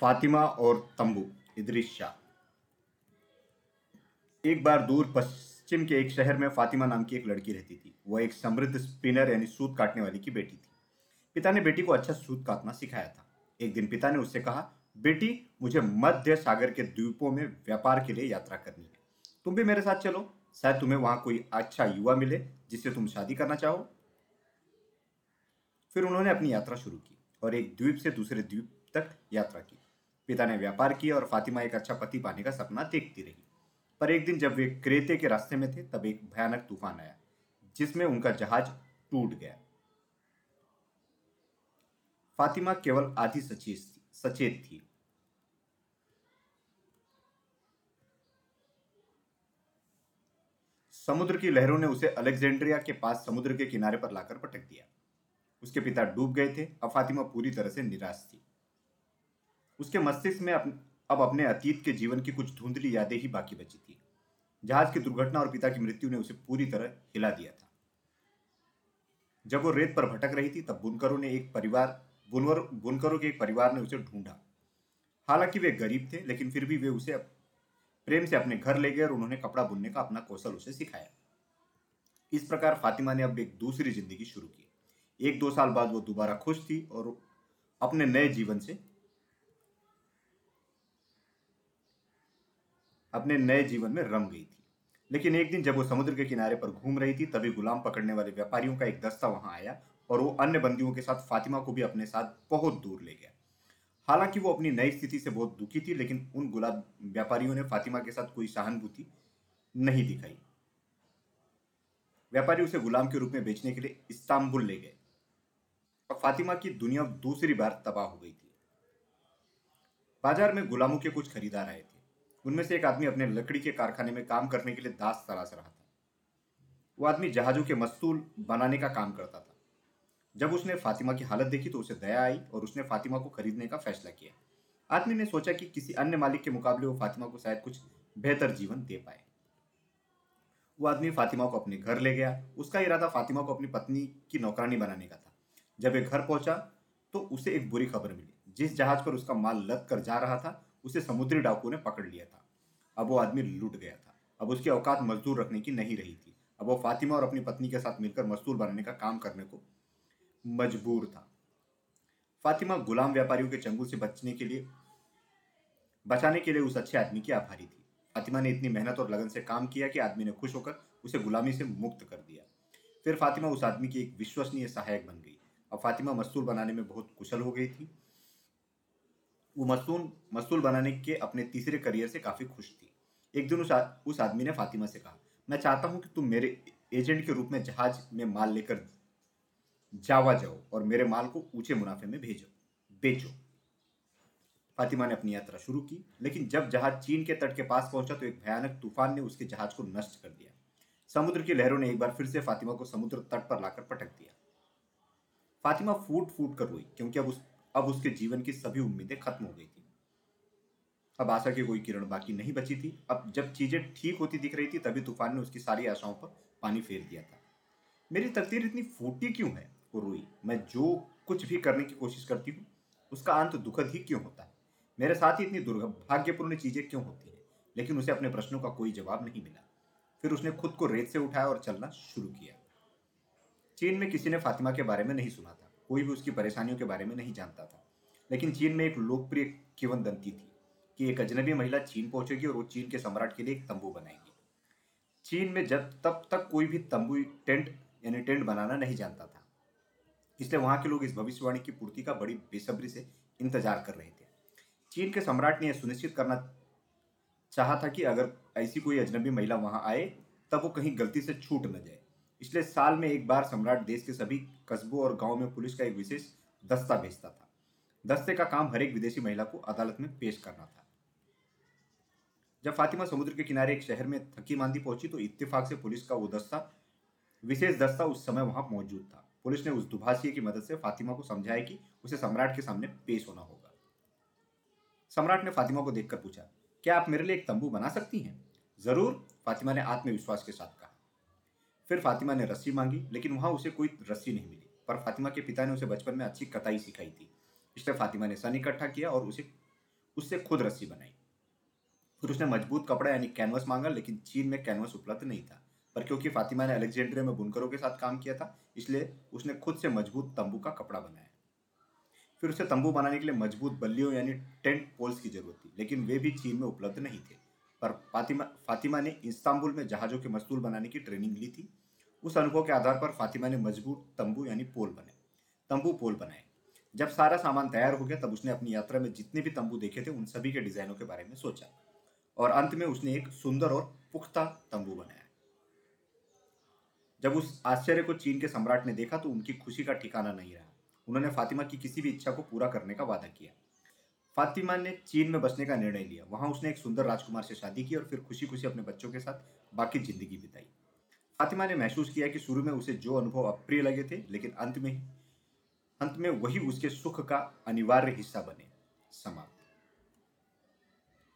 फातिमा और तंबू, इदरीस शाह। एक बार दूर पश्चिम के एक शहर में फातिमा नाम की एक लड़की रहती थी। वह एक समृद्ध स्पिनर यानी सूत काटने वाली की बेटी थी। पिता ने बेटी को अच्छा सूत काटना सिखाया था। एक दिन पिता ने उससे कहा, बेटी, मुझे मध्य सागर के द्वीपों में व्यापार के लिए यात्रा करनी है। तुम भी मेरे साथ चलो। शायद तुम्हें वहाँ कोई अच्छा युवा मिले जिससे तुम शादी करना चाहो। फिर उन्होंने अपनी यात्रा शुरू की और एक द्वीप से दूसरे द्वीप तक यात्रा की। पिता ने व्यापार किया और फातिमा एक अच्छा पति पाने का सपना देखती रही। पर एक दिन जब वे क्रेते के रास्ते में थे, तब एक भयानक तूफ़ान आया, जिसमें उनका जहाज़ टूट गया। फातिमा केवल आधी सचेत थी समुद्र की लहरों ने उसे अलेक्जेंड्रिया के पास समुद्र के किनारे पर लाकर पटक दिया। उसके पिता डूब गए थे, अब फातिमा पूरी तरह से निराश थी। उसके मस्तिष्क में अब अपने अतीत के जीवन की कुछ धुंधली यादें ही बाकी बची थी। जहाज़ की दुर्घटना और पिता की मृत्यु ने उसे पूरी तरह हिला दिया था। जब वो रेत पर भटक रही थी, तब बुनकरों ने एक परिवार, बुनवर, बुनकरों के एक परिवार ने उसे ढूंढा। हालाँकि वे गरीब थे, लेकिन फिर भी वे उसे प्रेम से अपने घर ले गए और उन्होंने कपड़ा बुनने का अपना कौशल उसे सिखाया। इस प्रकार फातिमा ने अब एक दूसरी ज़िंदगी शुरू की। एक दो साल बाद वो दोबारा खुश थी और अपने नए जीवन से अपने नए जीवन में रम गई थी। लेकिन एक दिन जब वो समुद्र के किनारे पर घूम रही थी, तभी गुलाम पकड़ने वाले व्यापारियों का एक दस्ता वहाँ आया और वो अन्य बंदियों के साथ फातिमा को भी अपने साथ बहुत दूर ले गया। हालाँकि वो अपनी नई स्थिति से बहुत दुखी थी, लेकिन उन गुलाब व्यापारियों ने फातिमा के साथ कोई सहानुभूति नहीं दिखाई। व्यापारी उसे गुलाम के रूप में बेचने के लिए इस्तांबुल ले गए। और फातिमा की दुनिया दूसरी बार तबाह हो गई थी। बाज़ार में गुलामों के कुछ खरीदार आए थे। उनमें से एक आदमी अपने लकड़ी के कारखाने में काम करने के लिए दास तलाश रहा था। वो आदमी जहाजों के मस्तूल बनाने का काम करता था। जब उसने फातिमा की हालत देखी तो उसे दया आई और उसने फातिमा को खरीदने का फैसला किया। आदमी ने सोचा कि किसी अन्य मालिक के मुकाबले वो फातिमा को शायद कुछ बेहतर जीवन दे पाए। वो आदमी फातिमा को अपने घर ले गया। उसका इरादा फातिमा को अपनी पत्नी की नौकरानी बनाने का था। जब एक घर पहुँचा तो उसे एक बुरी खबर मिली। जिस जहाज़ पर उसका माल लद कर जा रहा था उसे समुद्री डाकुओं ने पकड़ लिया था। अब वो आदमी लूट गया था। अब उसकी औकात मजदूर रखने की नहीं रही थी। अब वो फातिमा और अपनी पत्नी के साथ मिलकर मजदूर बनाने का काम करने को मजबूर था। फातिमा गुलाम व्यापारियों के चंगुल से बचने के लिए बचाने के लिए उस अच्छे आदमी की आभारी थी। फातिमा ने इतनी मेहनत और लगन से काम किया कि आदमी ने खुश होकर उसे गुलामी से मुक्त कर दिया। फिर फातिमा उस आदमी की एक विश्वसनीय सहायक बन गई। अब फातिमा मस्तूर बनाने में बहुत कुशल हो गई थी। वो मस्तूल मस्तूल बनाने के अपने तीसरे करियर से काफ़ी खुश थी। एक दिन उस, आ, उस आदमी ने फातिमा से कहा मैं चाहता हूँ कि तुम मेरे एजेंट के रूप में जहाज़ में माल लेकर जावा जाओ और मेरे माल को ऊँचे मुनाफे में भेजो बेचो। फातिमा ने अपनी यात्रा शुरू की लेकिन जब जहाज़ चीन के तट के पास पहुँचा तो एक भयानक तूफ़ान ने उसके जहाज़ को नष्ट कर दिया। समुद्र की लहरों ने एक बार फिर से फातिमा को समुद्र तट पर लाकर पटक दिया। फातिमा फूट फूट कर रोई क्योंकि अब उस अब उसके जीवन की सभी उम्मीदें खत्म हो गई थी। अब आशा की कोई किरण बाकी नहीं बची थी। अब जब चीज़ें ठीक होती दिख रही थी, तभी तूफ़ान ने उसकी सारी आशाओं पर पानी फेर दिया था। मेरी तकदीर इतनी फूटी क्यों है? वो रोई। मैं जो कुछ भी करने की कोशिश करती हूँ, उसका अंत दुखद ही क्यों होता है? मेरे साथ ही इतनी दुर्भाग्यपूर्ण चीज़ें क्यों होती है? लेकिन उसे अपने प्रश्नों का कोई जवाब नहीं मिला। फिर उसने खुद को रेत से उठाया और चलना शुरू किया। चीन में किसी ने फातिमा के बारे में नहीं सुना था। कोई भी उसकी परेशानियों के बारे में नहीं जानता था। लेकिन चीन में एक लोकप्रिय किवनदंती थी कि एक अजनबी महिला चीन पहुंचेगी और वो चीन के सम्राट के लिए एक तंबू बनाएगी। चीन में जब तब तक कोई भी तंबू टेंट, यानी टेंट बनाना नहीं जानता था। इसलिए वहाँ के लोग इस भविष्यवाणी की पूर्ति का बड़ी बेसब्री से इंतज़ार कर रहे थे। चीन के सम्राट ने यह सुनिश्चित करना चाहा था कि अगर ऐसी कोई अजनबी महिला वहाँ आए, तब वो कहीं गलती से छूट न जाए। इसलिए साल में एक बार सम्राट देश के सभी कस्बों और गाँव में पुलिस का एक विशेष दस्ता भेजता था। दस्ते का काम हर एक विदेशी महिला को अदालत में पेश करना था। जब फातिमा समुद्र के किनारे एक शहर में थकी मांदी पहुँची तो इत्तेफाक से पुलिस का वो दस्ता, विशेष दस्ता उस समय वहाँ मौजूद था। पुलिस ने उस दुभाषिए की मदद से फातिमा को समझाया कि उसे सम्राट के सामने पेश होना होगा। सम्राट ने फातिमा को देखकर पूछा, क्या आप मेरे लिए एक तंबू बना सकती हैं? ज़रूर, फातिमा ने आत्मविश्वास के साथ कहा। फिर फातिमा ने रस्सी मांगी, लेकिन वहाँ उसे कोई रस्सी नहीं मिली। पर फातिमा के पिता ने उसे बचपन में अच्छी कताई सिखाई थी। इसलिए फातिमा ने सन इकट्ठा किया और उसे, उससे खुद रस्सी बनाई। फिर उसने मज़बूत कपड़ा यानी कैनवस मांगा, लेकिन चीन में कैनवस उपलब्ध नहीं था। पर क्योंकि फातिमा ने अलेक्जेंड्रिया में बुनकरों के साथ काम किया था, इसलिए उसने खुद से मज़बूत तंबू का कपड़ा बनाया। फिर उसे तंबू बनाने के लिए मज़बूत बल्लियों यानी टेंट पोल्स की ज़रूरत थी, लेकिन वे भी चीन में उपलब्ध नहीं थे। पर फातिमा फातिमा ने इस्तांबुल में जहाजों के मस्तूल बनाने की ट्रेनिंग ली थी। उस अनुभव के आधार पर फातिमा ने मज़बूत तंबू यानी पोल बने तंबू पोल बनाए। जब सारा सामान तैयार हो गया, तब उसने अपनी यात्रा में जितने भी तंबू देखे थे, उन सभी के डिजाइनों के बारे में सोचा और अंत में उसने एक सुंदर और पुख्ता तंबू बनाया। जब उस आश्चर्य को चीन के सम्राट ने देखा तो उनकी खुशी का ठिकाना नहीं रहा। उन्होंने फातिमा की किसी भी इच्छा को पूरा करने का वादा किया। फातिमा ने चीन में बसने का निर्णय लिया। वहाँ उसने एक सुंदर राजकुमार से शादी की और फिर खुशी खुशी अपने बच्चों के साथ बाकी ज़िंदगी बिताई। फातिमा ने महसूस किया कि शुरू में उसे जो अनुभव अप्रिय लगे थे, लेकिन अंत में अंत में वही उसके सुख का अनिवार्य हिस्सा बने, समाप्त।